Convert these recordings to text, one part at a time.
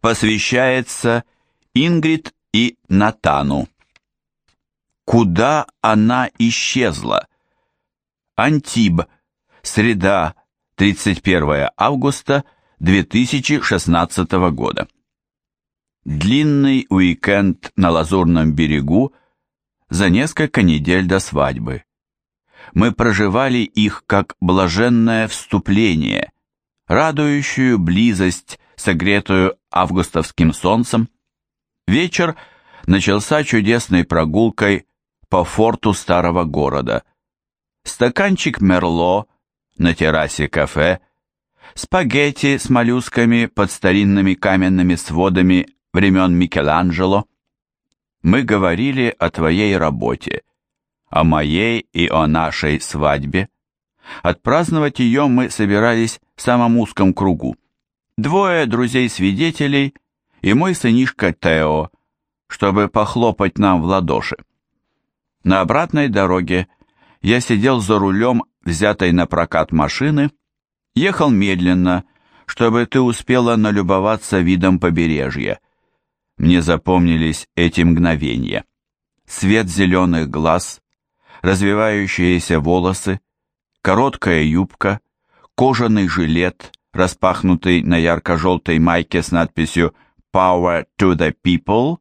посвящается Ингрид и Натану. Куда она исчезла? Антиб. Среда, 31 августа 2016 года. Длинный уикенд на Лазурном берегу за несколько недель до свадьбы. Мы проживали их как блаженное вступление, радующую близость согретую августовским солнцем, вечер начался чудесной прогулкой по форту старого города. Стаканчик Мерло на террасе кафе, спагетти с моллюсками под старинными каменными сводами времен Микеланджело. Мы говорили о твоей работе, о моей и о нашей свадьбе. Отпраздновать ее мы собирались в самом узком кругу двое друзей-свидетелей и мой сынишка Тео, чтобы похлопать нам в ладоши. На обратной дороге я сидел за рулем взятой на прокат машины, ехал медленно, чтобы ты успела налюбоваться видом побережья. Мне запомнились эти мгновения. Свет зеленых глаз, развивающиеся волосы, короткая юбка, кожаный жилет, распахнутый на ярко-желтой майке с надписью «Power to the People».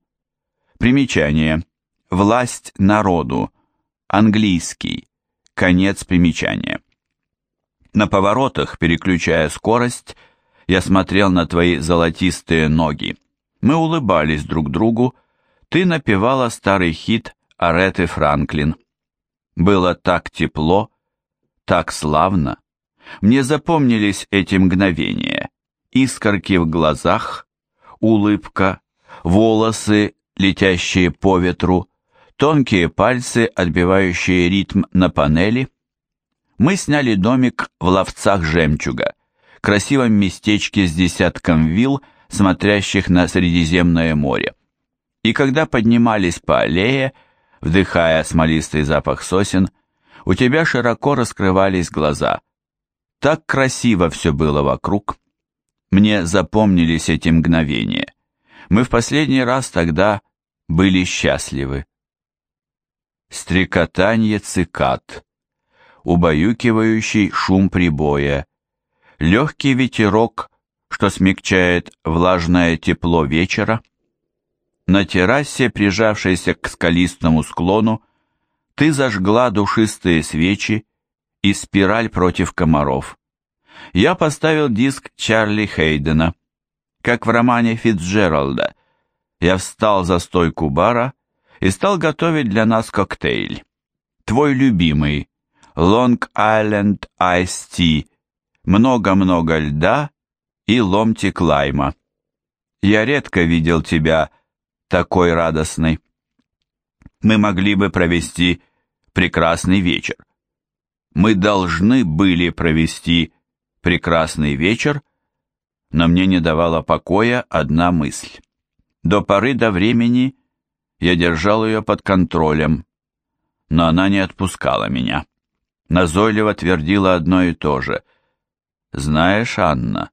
Примечание. «Власть народу». Английский. Конец примечания. На поворотах, переключая скорость, я смотрел на твои золотистые ноги. Мы улыбались друг другу. Ты напевала старый хит Ареты Франклин. Было так тепло, так славно. Мне запомнились эти мгновения. Искорки в глазах, улыбка, волосы, летящие по ветру, тонкие пальцы, отбивающие ритм на панели. Мы сняли домик в ловцах жемчуга, красивом местечке с десятком вилл, смотрящих на Средиземное море. И когда поднимались по аллее, вдыхая смолистый запах сосен, у тебя широко раскрывались глаза – так красиво все было вокруг. Мне запомнились эти мгновения. Мы в последний раз тогда были счастливы. Стрекотанье цикад, убаюкивающий шум прибоя, легкий ветерок, что смягчает влажное тепло вечера. На террасе, прижавшейся к скалистому склону, ты зажгла душистые свечи, и «Спираль против комаров». Я поставил диск Чарли Хейдена, как в романе Фитцджералда. Я встал за стойку бара и стал готовить для нас коктейль. Твой любимый, Long Island Айс Tea. много-много льда и ломтик лайма. Я редко видел тебя такой радостной. Мы могли бы провести прекрасный вечер мы должны были провести прекрасный вечер, но мне не давала покоя одна мысль. До поры до времени я держал ее под контролем, но она не отпускала меня. Назойливо твердила одно и то же. «Знаешь, Анна,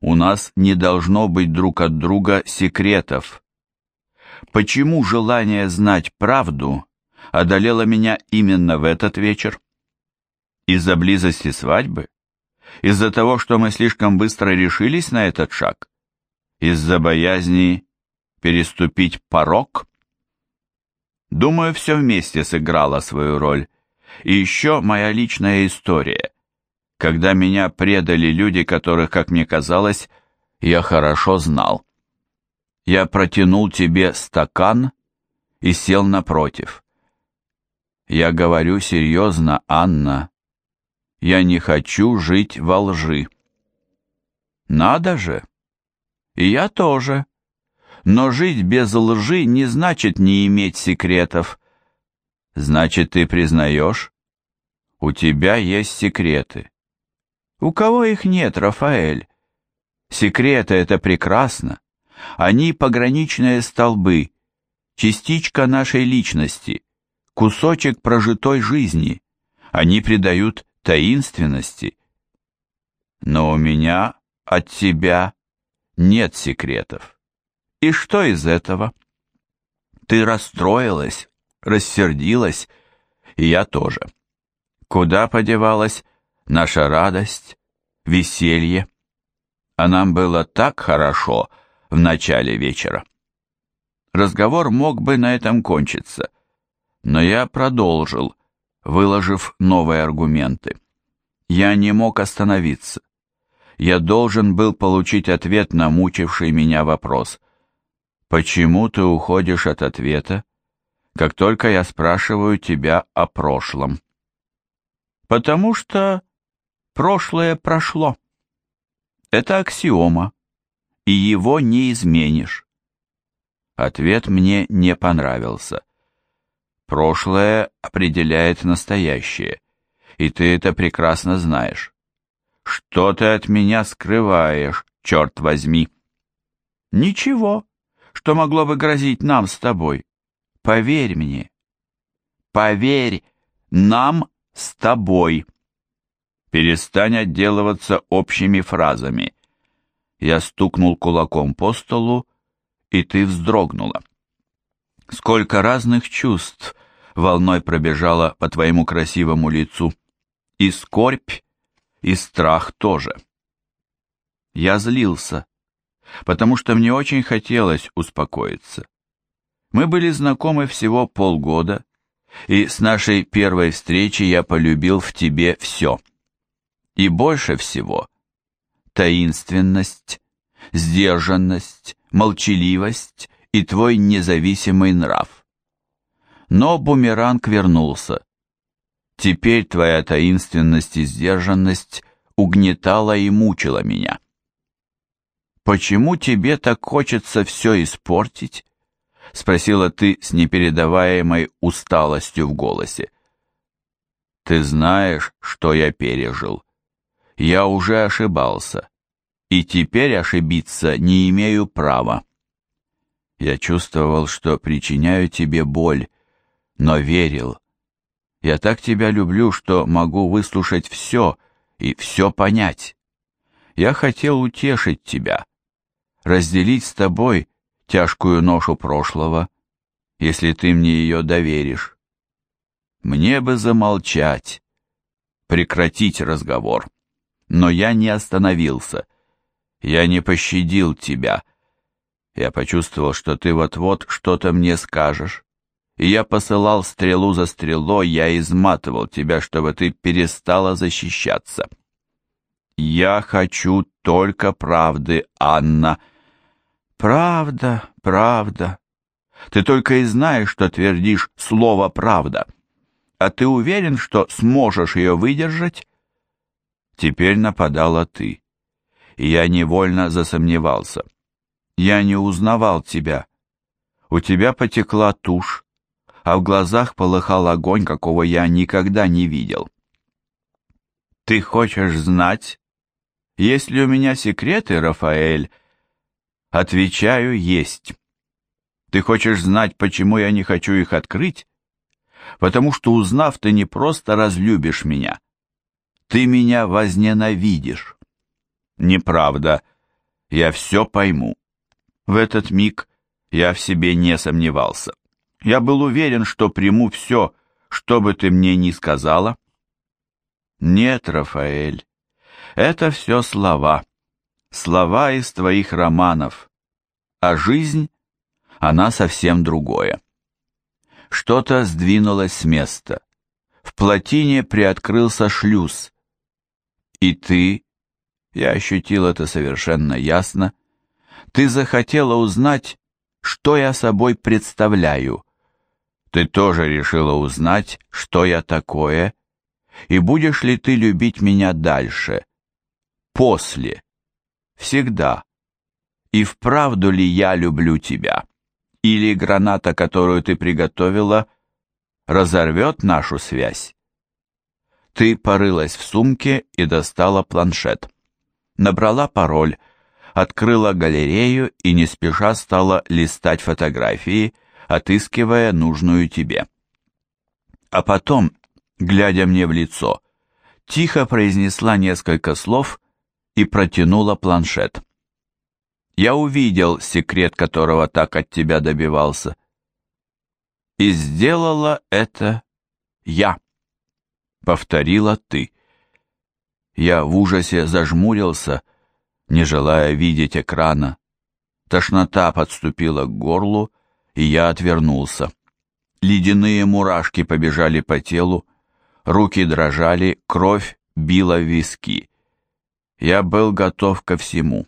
у нас не должно быть друг от друга секретов. Почему желание знать правду одолело меня именно в этот вечер?» Из-за близости свадьбы? Из-за того, что мы слишком быстро решились на этот шаг? Из-за боязни переступить порог? Думаю, все вместе сыграло свою роль. И еще моя личная история. Когда меня предали люди, которых, как мне казалось, я хорошо знал. Я протянул тебе стакан и сел напротив. Я говорю серьезно, Анна, я не хочу жить во лжи. Надо же. И я тоже. Но жить без лжи не значит не иметь секретов. Значит, ты признаешь? У тебя есть секреты. У кого их нет, Рафаэль? Секреты — это прекрасно. Они пограничные столбы, частичка нашей личности, кусочек прожитой жизни. Они придают таинственности. Но у меня от тебя нет секретов. И что из этого? Ты расстроилась, рассердилась, и я тоже. Куда подевалась наша радость, веселье? А нам было так хорошо в начале вечера. Разговор мог бы на этом кончиться, но я продолжил — выложив новые аргументы. Я не мог остановиться. Я должен был получить ответ на мучивший меня вопрос. «Почему ты уходишь от ответа, как только я спрашиваю тебя о прошлом?» «Потому что прошлое прошло. Это аксиома, и его не изменишь». Ответ мне не понравился. Прошлое определяет настоящее, и ты это прекрасно знаешь. Что ты от меня скрываешь, черт возьми? Ничего, что могло бы грозить нам с тобой. Поверь мне. Поверь нам с тобой. Перестань отделываться общими фразами. Я стукнул кулаком по столу, и ты вздрогнула. Сколько разных чувств волной пробежала по твоему красивому лицу. И скорбь, и страх тоже. Я злился, потому что мне очень хотелось успокоиться. Мы были знакомы всего полгода, и с нашей первой встречи я полюбил в тебе все. И больше всего — таинственность, сдержанность, молчаливость и твой независимый нрав. Но бумеранг вернулся. Теперь твоя таинственность и сдержанность угнетала и мучила меня. «Почему тебе так хочется все испортить?» — спросила ты с непередаваемой усталостью в голосе. «Ты знаешь, что я пережил. Я уже ошибался, и теперь ошибиться не имею права. Я чувствовал, что причиняю тебе боль, но верил. Я так тебя люблю, что могу выслушать все и все понять. Я хотел утешить тебя, разделить с тобой тяжкую ношу прошлого, если ты мне ее доверишь. Мне бы замолчать, прекратить разговор. Но я не остановился. Я не пощадил тебя, — я почувствовал, что ты вот-вот что-то мне скажешь. И я посылал стрелу за стрелой, я изматывал тебя, чтобы ты перестала защищаться. Я хочу только правды, Анна. Правда, правда. Ты только и знаешь, что твердишь слово «правда». А ты уверен, что сможешь ее выдержать? Теперь нападала ты. И я невольно засомневался. — я не узнавал тебя. У тебя потекла тушь, а в глазах полыхал огонь, какого я никогда не видел. Ты хочешь знать, есть ли у меня секреты, Рафаэль? Отвечаю, есть. Ты хочешь знать, почему я не хочу их открыть? Потому что, узнав, ты не просто разлюбишь меня. Ты меня возненавидишь. Неправда. Я все пойму. В этот миг я в себе не сомневался. Я был уверен, что приму все, что бы ты мне ни сказала. Нет, Рафаэль, это все слова. Слова из твоих романов. А жизнь, она совсем другое. Что-то сдвинулось с места. В плотине приоткрылся шлюз. И ты, я ощутил это совершенно ясно, ты захотела узнать, что я собой представляю. Ты тоже решила узнать, что я такое, и будешь ли ты любить меня дальше, после, всегда. И вправду ли я люблю тебя? Или граната, которую ты приготовила, разорвет нашу связь? Ты порылась в сумке и достала планшет. Набрала пароль — открыла галерею и не спеша стала листать фотографии, отыскивая нужную тебе. А потом, глядя мне в лицо, тихо произнесла несколько слов и протянула планшет. Я увидел секрет, которого так от тебя добивался. И сделала это я. Повторила ты. Я в ужасе зажмурился, — не желая видеть экрана. Тошнота подступила к горлу, и я отвернулся. Ледяные мурашки побежали по телу, руки дрожали, кровь била виски. Я был готов ко всему.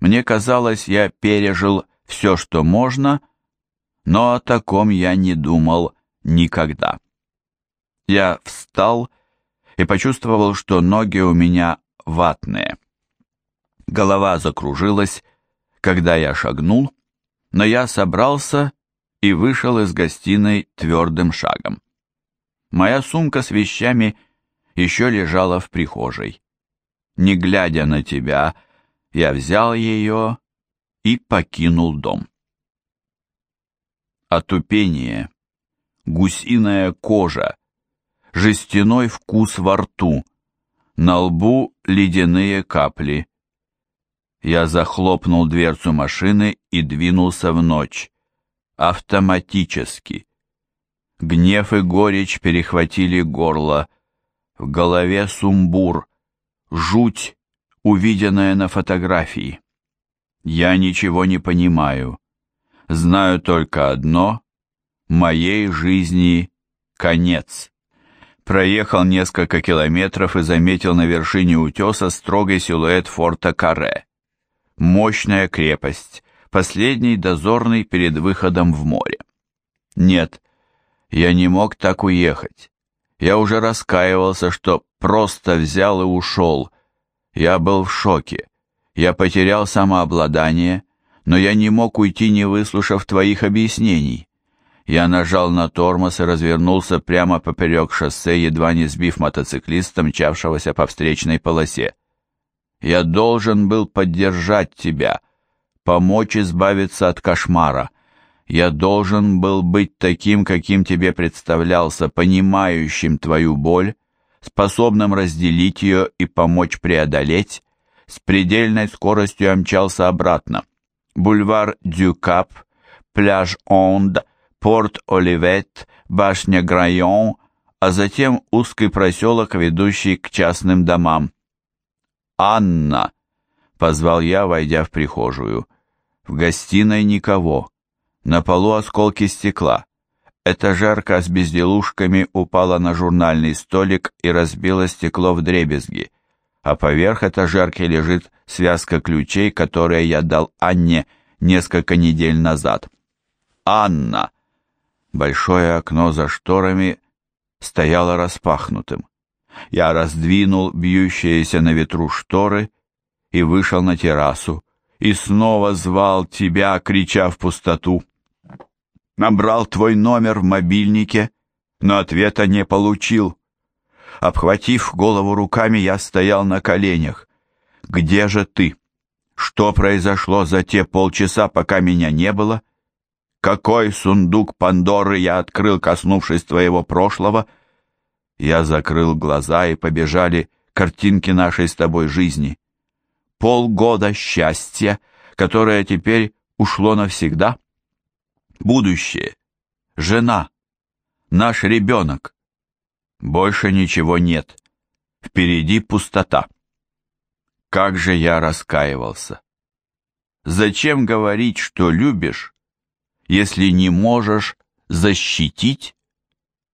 Мне казалось, я пережил все, что можно, но о таком я не думал никогда. Я встал и почувствовал, что ноги у меня ватные голова закружилась, когда я шагнул, но я собрался и вышел из гостиной твердым шагом. Моя сумка с вещами еще лежала в прихожей. Не глядя на тебя, я взял ее и покинул дом. Отупение, гусиная кожа, жестяной вкус во рту, на лбу ледяные капли — я захлопнул дверцу машины и двинулся в ночь. Автоматически. Гнев и горечь перехватили горло. В голове сумбур. Жуть, увиденная на фотографии. Я ничего не понимаю. Знаю только одно. Моей жизни конец. Проехал несколько километров и заметил на вершине утеса строгий силуэт форта Каре мощная крепость, последний дозорный перед выходом в море. Нет, я не мог так уехать. Я уже раскаивался, что просто взял и ушел. Я был в шоке. Я потерял самообладание, но я не мог уйти, не выслушав твоих объяснений. Я нажал на тормоз и развернулся прямо поперек шоссе, едва не сбив мотоциклиста, мчавшегося по встречной полосе. Я должен был поддержать тебя, помочь избавиться от кошмара. Я должен был быть таким, каким тебе представлялся, понимающим твою боль, способным разделить ее и помочь преодолеть, с предельной скоростью омчался обратно. Бульвар Дюкап, пляж Онд, порт Оливет, башня Грайон, а затем узкий проселок, ведущий к частным домам. Анна!» Позвал я, войдя в прихожую. В гостиной никого. На полу осколки стекла. Этажерка с безделушками упала на журнальный столик и разбила стекло в дребезги, а поверх этажерки лежит связка ключей, которые я дал Анне несколько недель назад. «Анна!» Большое окно за шторами стояло распахнутым. Я раздвинул бьющиеся на ветру шторы и вышел на террасу, и снова звал тебя, крича в пустоту. Набрал твой номер в мобильнике, но ответа не получил. Обхватив голову руками, я стоял на коленях. «Где же ты? Что произошло за те полчаса, пока меня не было? Какой сундук Пандоры я открыл, коснувшись твоего прошлого?» Я закрыл глаза и побежали картинки нашей с тобой жизни. Полгода счастья, которое теперь ушло навсегда. Будущее. Жена. Наш ребенок. Больше ничего нет. Впереди пустота. Как же я раскаивался. Зачем говорить, что любишь, если не можешь защитить?